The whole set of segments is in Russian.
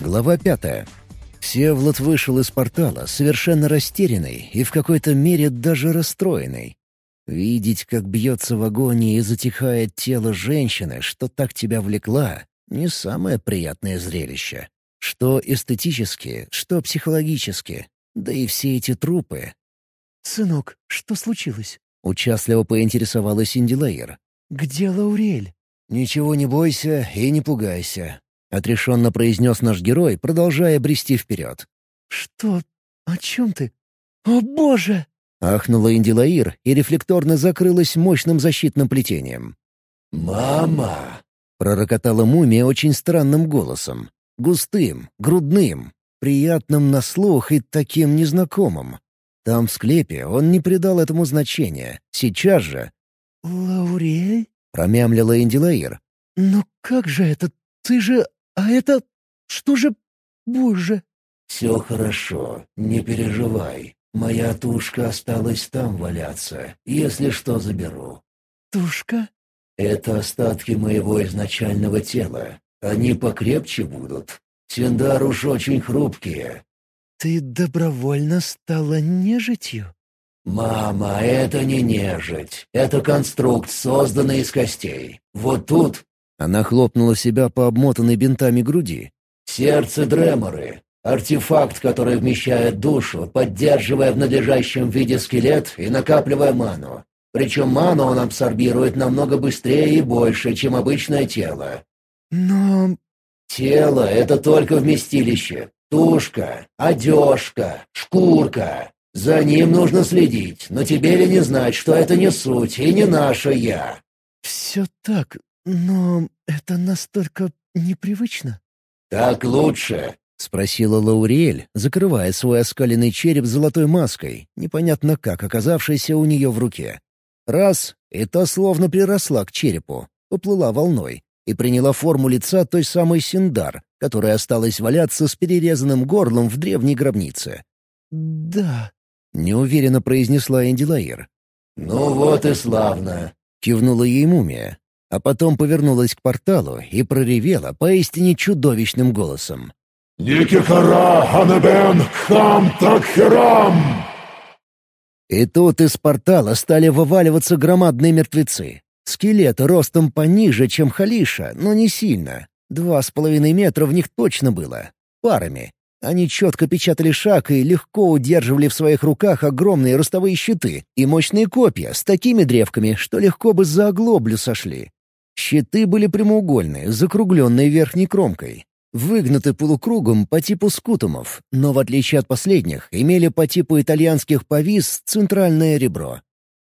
Глава пятая. Всеволод вышел из портала, совершенно растерянный и в какой-то мере даже расстроенный. Видеть, как бьется в агонии и затихает тело женщины, что так тебя влекла, не самое приятное зрелище. Что эстетически, что психологически. Да и все эти трупы. «Сынок, что случилось?» — участливо поинтересовалась Индилаир. «Где Лаурель?» «Ничего не бойся и не пугайся», — отрешенно произнес наш герой, продолжая брести вперед. «Что? О чем ты? О, Боже!» — ахнула Индилаир и рефлекторно закрылась мощным защитным плетением. «Мама!» — пророкотала мумия очень странным голосом. Густым, грудным, приятным на слух и таким незнакомым. Там, в склепе, он не придал этому значения. Сейчас же... «Лаурель?» — промямлила Индилаир. «Но как же это? Ты же... А это... Что же... Боже!» «Все хорошо, не переживай. Моя тушка осталась там валяться. Если что, заберу». «Тушка?» «Это остатки моего изначального тела. Они покрепче будут. Синдар уж очень хрупкие». «Ты добровольно стала нежитью?» «Мама, это не нежить. Это конструкт, созданный из костей. Вот тут...» Она хлопнула себя по обмотанной бинтами груди. «Сердце Дреморы. Артефакт, который вмещает душу, поддерживая в надлежащем виде скелет и накапливая ману. Причем ману он абсорбирует намного быстрее и больше, чем обычное тело. Но... Тело — это только вместилище. Тушка, одежка, шкурка. За ним нужно следить, но тебе ли не знать, что это не суть и не наше «я». Все так, но это настолько непривычно. Так лучше. — спросила Лауриэль, закрывая свой оскаленный череп золотой маской, непонятно как оказавшейся у нее в руке. Раз — и та словно приросла к черепу, поплыла волной и приняла форму лица той самой Синдар, которая осталась валяться с перерезанным горлом в древней гробнице. «Да», — неуверенно произнесла Эндилаир. «Ну вот и славно», — кивнула ей мумия, а потом повернулась к порталу и проревела поистине чудовищным голосом. «Никихара Ханебен Хам Такхерам!» И тут из портала стали вываливаться громадные мертвецы. Скелеты ростом пониже, чем Халиша, но не сильно. Два с половиной метра в них точно было. Парами. Они четко печатали шаг и легко удерживали в своих руках огромные ростовые щиты и мощные копья с такими древками, что легко бы за оглоблю сошли. Щиты были прямоугольные, закругленные верхней кромкой. Выгнуты полукругом по типу скутумов, но в отличие от последних, имели по типу итальянских повис центральное ребро.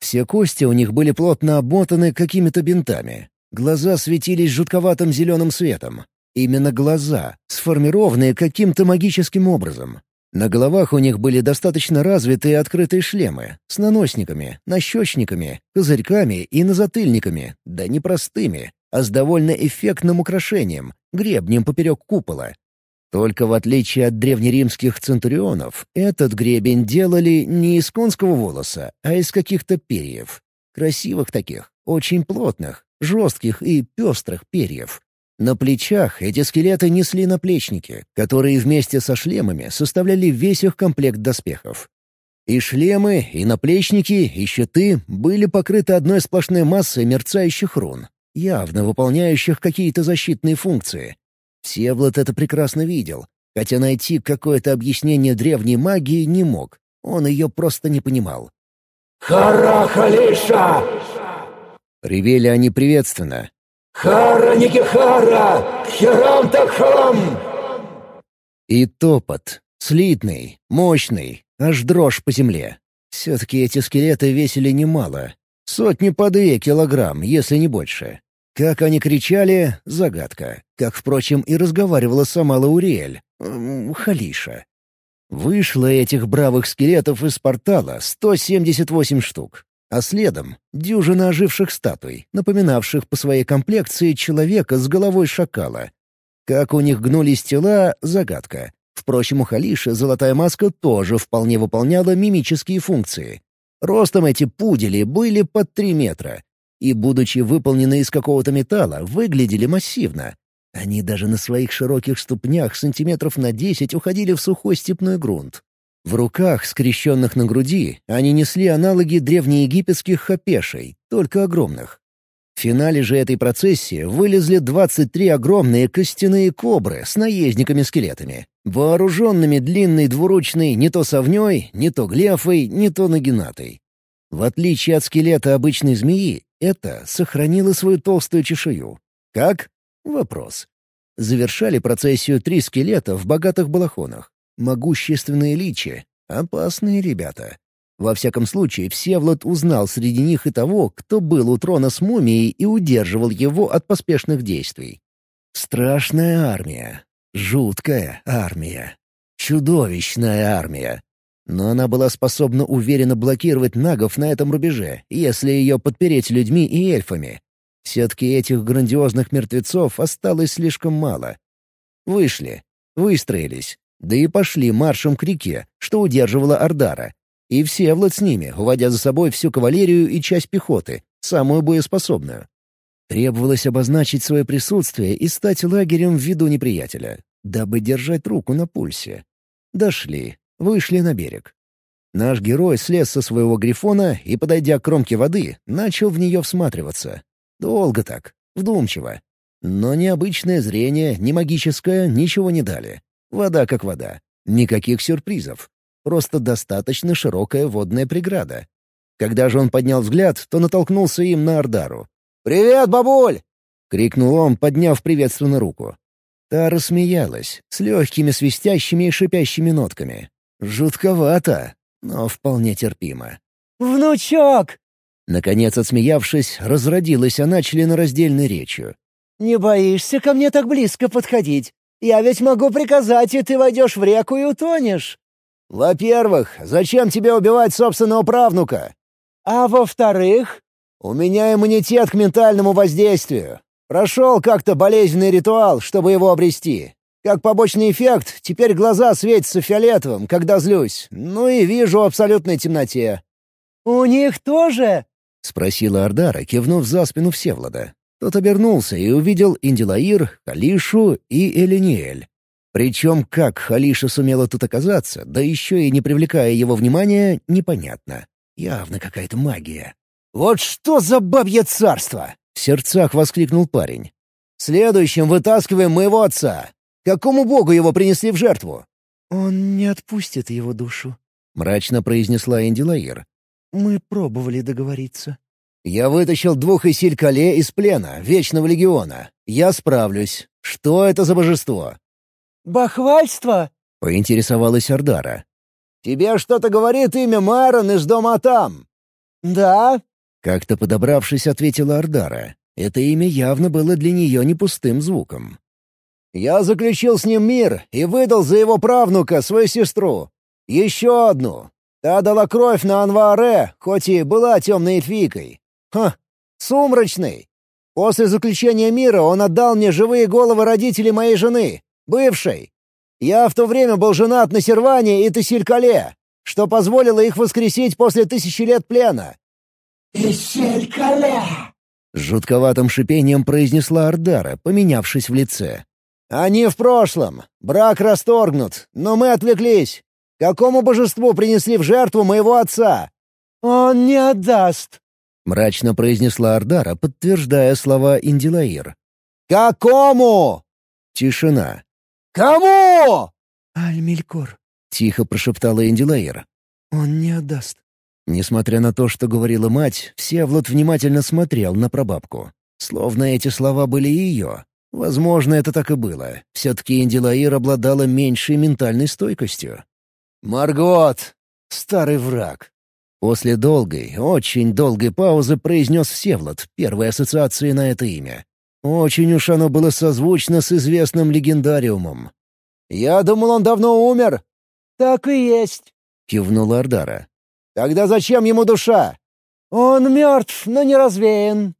Все кости у них были плотно обмотаны какими-то бинтами. Глаза светились жутковатым зеленым светом. Именно глаза, сформированные каким-то магическим образом. На головах у них были достаточно развитые открытые шлемы, с наносниками, нащечниками, козырьками и назатыльниками, да не простыми, а с довольно эффектным украшением, гребнем поперек купола, только в отличие от древнеримских центурионов, этот гребень делали не из конского волоса, а из каких-то перьев. Красивых таких, очень плотных, жестких и пестрых перьев. На плечах эти скелеты несли наплечники, которые вместе со шлемами составляли весь их комплект доспехов. И шлемы, и наплечники, и щиты были покрыты одной сплошной массой мерцающих рун, явно выполняющих какие-то защитные функции, Всеволод это прекрасно видел, хотя найти какое-то объяснение древней магии не мог. Он ее просто не понимал. «Хара Халиша!» Ревели они приветственно. «Хара Никихара! Херам Такхам!» И топот. Слитный, мощный, аж дрожь по земле. Все-таки эти скелеты весили немало. Сотни по две килограмм, если не больше. Как они кричали — загадка. Как, впрочем, и разговаривала сама Лауриэль. Халиша. Вышло этих бравых скелетов из портала 178 штук. А следом — дюжина оживших статуй, напоминавших по своей комплекции человека с головой шакала. Как у них гнулись тела — загадка. Впрочем, у Халиши золотая маска тоже вполне выполняла мимические функции. Ростом эти пудели были под три метра, и, будучи выполнены из какого-то металла, выглядели массивно. Они даже на своих широких ступнях сантиметров на десять уходили в сухой степной грунт. В руках, скрещенных на груди, они несли аналоги древнеегипетских хапешей, только огромных. В финале же этой процессии вылезли 23 огромные костяные кобры с наездниками-скелетами, вооруженными длинной двуручной не то совней, не то глефой, не то нагинатой. В отличие от скелета обычной змеи, это сохранило свою толстую чешую. Как? Вопрос. Завершали процессию три скелета в богатых балахонах. Могущественные личи. Опасные ребята. Во всяком случае, Всеволод узнал среди них и того, кто был у трона с мумией и удерживал его от поспешных действий. Страшная армия. Жуткая армия. Чудовищная армия. Но она была способна уверенно блокировать нагов на этом рубеже, если ее подпереть людьми и эльфами. Все-таки этих грандиозных мертвецов осталось слишком мало. Вышли, выстроились, да и пошли маршем к реке, что удерживала Ардара. И все Всеволод с ними, уводя за собой всю кавалерию и часть пехоты, самую боеспособную. Требовалось обозначить свое присутствие и стать лагерем в виду неприятеля, дабы держать руку на пульсе. Дошли, вышли на берег. Наш герой слез со своего грифона и, подойдя к кромке воды, начал в нее всматриваться. Долго так, вдумчиво. Но ни обычное зрение, ни магическое ничего не дали. Вода как вода. Никаких сюрпризов. Просто достаточно широкая водная преграда. Когда же он поднял взгляд, то натолкнулся им на Ардару. «Привет, бабуль!» — крикнул он, подняв приветственно руку. Та рассмеялась, с легкими свистящими и шипящими нотками. Жутковато, но вполне терпимо. «Внучок!» Наконец, отсмеявшись, разродилась она членораздельной речью. «Не боишься ко мне так близко подходить? Я ведь могу приказать, и ты войдешь в реку и утонешь». «Во-первых, зачем тебе убивать собственного правнука?» «А во-вторых?» «У меня иммунитет к ментальному воздействию. Прошел как-то болезненный ритуал, чтобы его обрести. Как побочный эффект, теперь глаза светятся фиолетовым, когда злюсь. Ну и вижу в абсолютной темноте». «У них тоже?» — спросила Ардара, кивнув за спину Всевлада. Тот обернулся и увидел Индилаир, Халишу и Элиниэль. Причем как Халиша сумела тут оказаться, да еще и не привлекая его внимания, непонятно. Явно какая-то магия. «Вот что за бабье царство!» — в сердцах воскликнул парень. «Следующим вытаскиваем моего отца. Какому богу его принесли в жертву?» «Он не отпустит его душу», — мрачно произнесла Индилаир. Мы пробовали договориться. Я вытащил двух Исиль-Кале из плена, Вечного Легиона. Я справлюсь. Что это за божество?» «Бахвальство?» — поинтересовалась Ардара. «Тебе что-то говорит имя Майрон из дома Атам?» «Да». Как-то подобравшись, ответила Ардара. Это имя явно было для нее не пустым звуком. «Я заключил с ним мир и выдал за его правнука свою сестру. Еще одну, Та дала кровь на Анваре, хоть и была темной эльфийкой. Ха, сумрачный. После заключения мира он отдал мне живые головы родителей моей жены, бывшей. Я в то время был женат на Серване и Тессилькале, что позволило их воскресить после тысячи лет плена. «Тессилькале!» С жутковатым шипением произнесла Ардара, поменявшись в лице. «Они в прошлом. Брак расторгнут, но мы отвлеклись. Какому божеству принесли в жертву моего отца?» «Он не отдаст», — мрачно произнесла Ардара, подтверждая слова Индилаир. «Какому?» Тишина. «Кому?» «Альмелькор», — тихо прошептала Индилаир. «Он не отдаст». Несмотря на то, что говорила мать, Всеволод внимательно смотрел на прабабку. Словно эти слова были ее. Возможно, это так и было. Все-таки Индилаир обладала меньшей ментальной стойкостью. «Маргот! Старый враг!» После долгой, очень долгой паузы произнес Всевлад первой ассоциации на это имя. Очень уж оно было созвучно с известным легендариумом. «Я думал, он давно умер». «Так и есть», — кивнула Ардара. «Тогда зачем ему душа?» «Он мертв, но не развеян».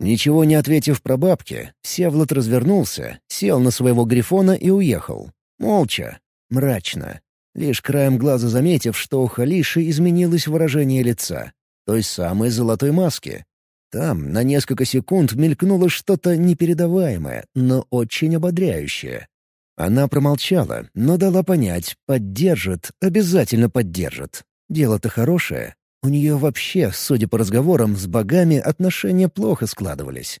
Ничего не ответив про бабки, Всевлад развернулся, сел на своего грифона и уехал. Молча, мрачно лишь краем глаза заметив, что у Халиши изменилось выражение лица, той самой золотой маски. Там на несколько секунд мелькнуло что-то непередаваемое, но очень ободряющее. Она промолчала, но дала понять, поддержит, обязательно поддержит. Дело-то хорошее. У нее вообще, судя по разговорам с богами, отношения плохо складывались.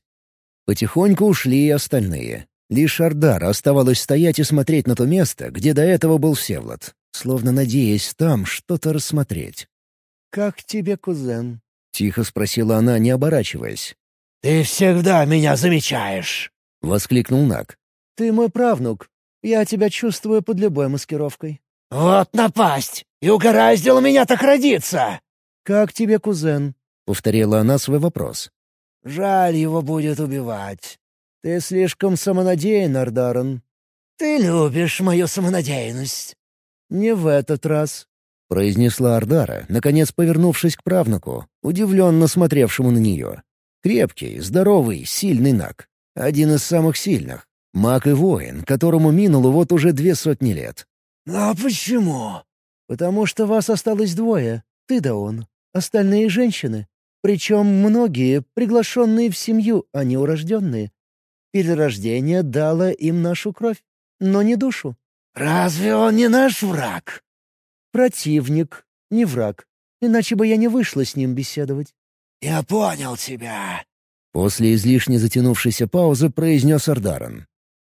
Потихоньку ушли и остальные. Лишь Ардара оставалось стоять и смотреть на то место, где до этого был Всевлад, словно надеясь там что-то рассмотреть. «Как тебе, кузен?» — тихо спросила она, не оборачиваясь. «Ты всегда меня замечаешь!» — воскликнул Нак. «Ты мой правнук. Я тебя чувствую под любой маскировкой». «Вот напасть! И угораздило меня так родиться!» «Как тебе, кузен?» — повторила она свой вопрос. «Жаль его будет убивать. Ты слишком самонадеян, Ардаран». «Ты любишь мою самонадеянность». «Не в этот раз», — произнесла Ардара, наконец повернувшись к правнуку, удивленно смотревшему на нее. Крепкий, здоровый, сильный Нак. Один из самых сильных. Маг и воин, которому минуло вот уже две сотни лет. «А почему?» «Потому что вас осталось двое, ты да он. Остальные — женщины. Причем многие, приглашенные в семью, а не урожденные. Перерождение дало им нашу кровь, но не душу. «Разве он не наш враг?» «Противник, не враг. Иначе бы я не вышла с ним беседовать». «Я понял тебя». После излишне затянувшейся паузы произнес Ардаран.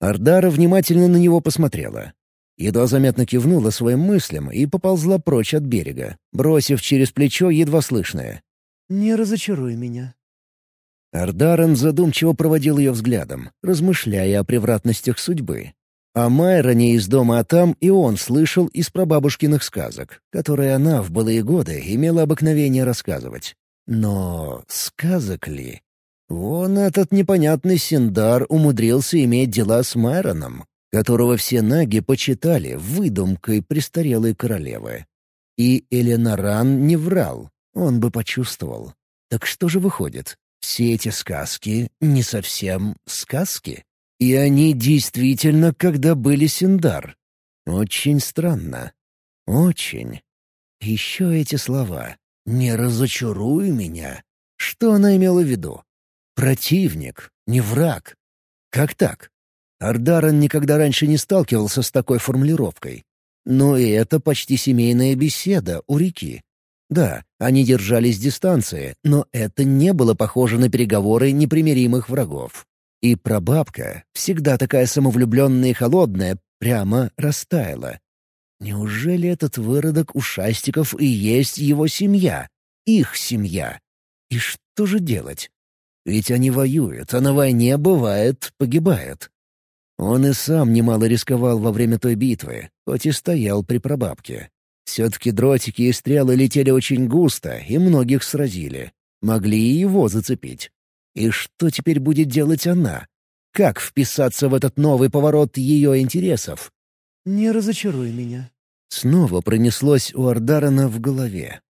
Ардара внимательно на него посмотрела. Едва заметно кивнула своим мыслям и поползла прочь от берега, бросив через плечо едва слышное. «Не разочаруй меня». Ардаран задумчиво проводил ее взглядом, размышляя о превратностях судьбы. О Майроне из дома Атам и он слышал из прабабушкиных сказок, которые она в былые годы имела обыкновение рассказывать. Но сказок ли? Вон этот непонятный Синдар умудрился иметь дела с Майроном, которого все наги почитали выдумкой престарелой королевы. И Эленаран не врал, он бы почувствовал. Так что же выходит? Все эти сказки не совсем сказки? И они действительно, когда были Синдар. Очень странно. Очень. Еще эти слова. «Не разочаруй меня». Что она имела в виду? Противник, не враг. Как так? Ардаран никогда раньше не сталкивался с такой формулировкой. Но и это почти семейная беседа у реки. Да, они держались дистанции, но это не было похоже на переговоры непримиримых врагов. И прабабка, всегда такая самовлюбленная и холодная, прямо растаяла. Неужели этот выродок ушастиков и есть его семья? Их семья? И что же делать? Ведь они воюют, а на войне, бывает, погибает. Он и сам немало рисковал во время той битвы, хоть и стоял при прабабке. Все-таки дротики и стрелы летели очень густо, и многих сразили. Могли и его зацепить. И что теперь будет делать она? Как вписаться в этот новый поворот ее интересов? «Не разочаруй меня». Снова пронеслось у Ардарана в голове.